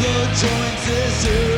the joints is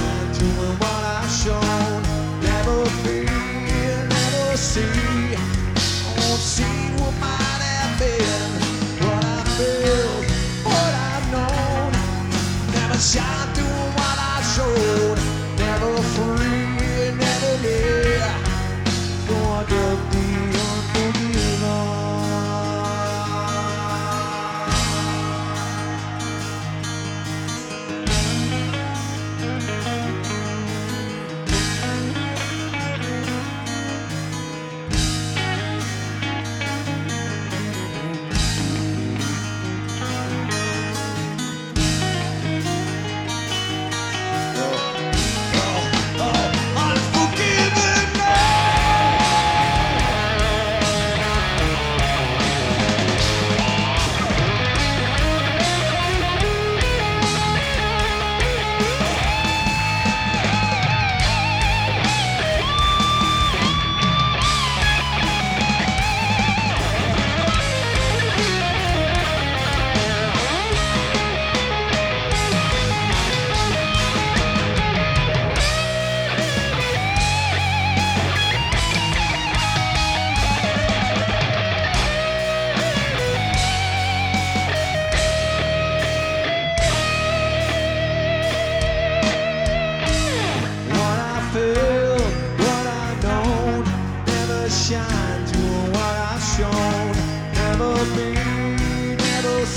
doing what I've shown. Never be, never see. I won't see what might have been, what I feel, what I've known. Never shine.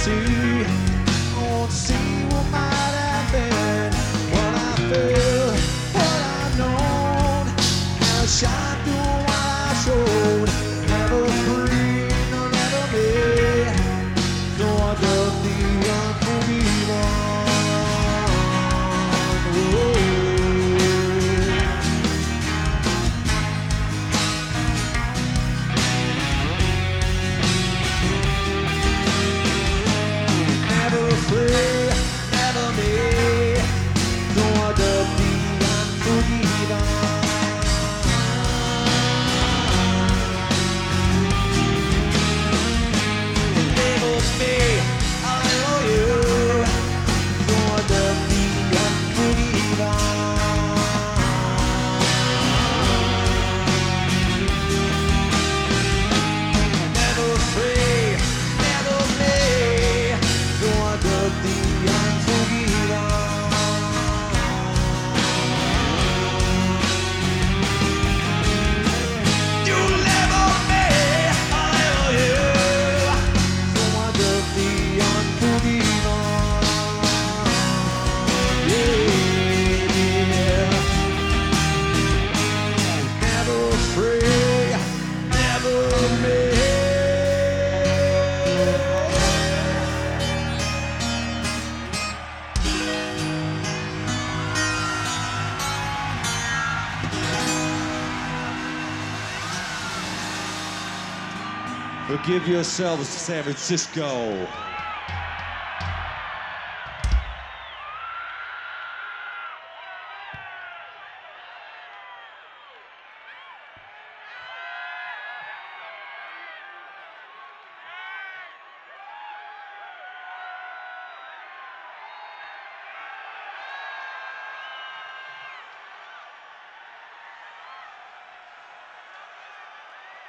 see. I to see what might have been, what I what I've known. Shine through what I showed. Never free, no, never me. No other beyond. So give yourselves to San Francisco.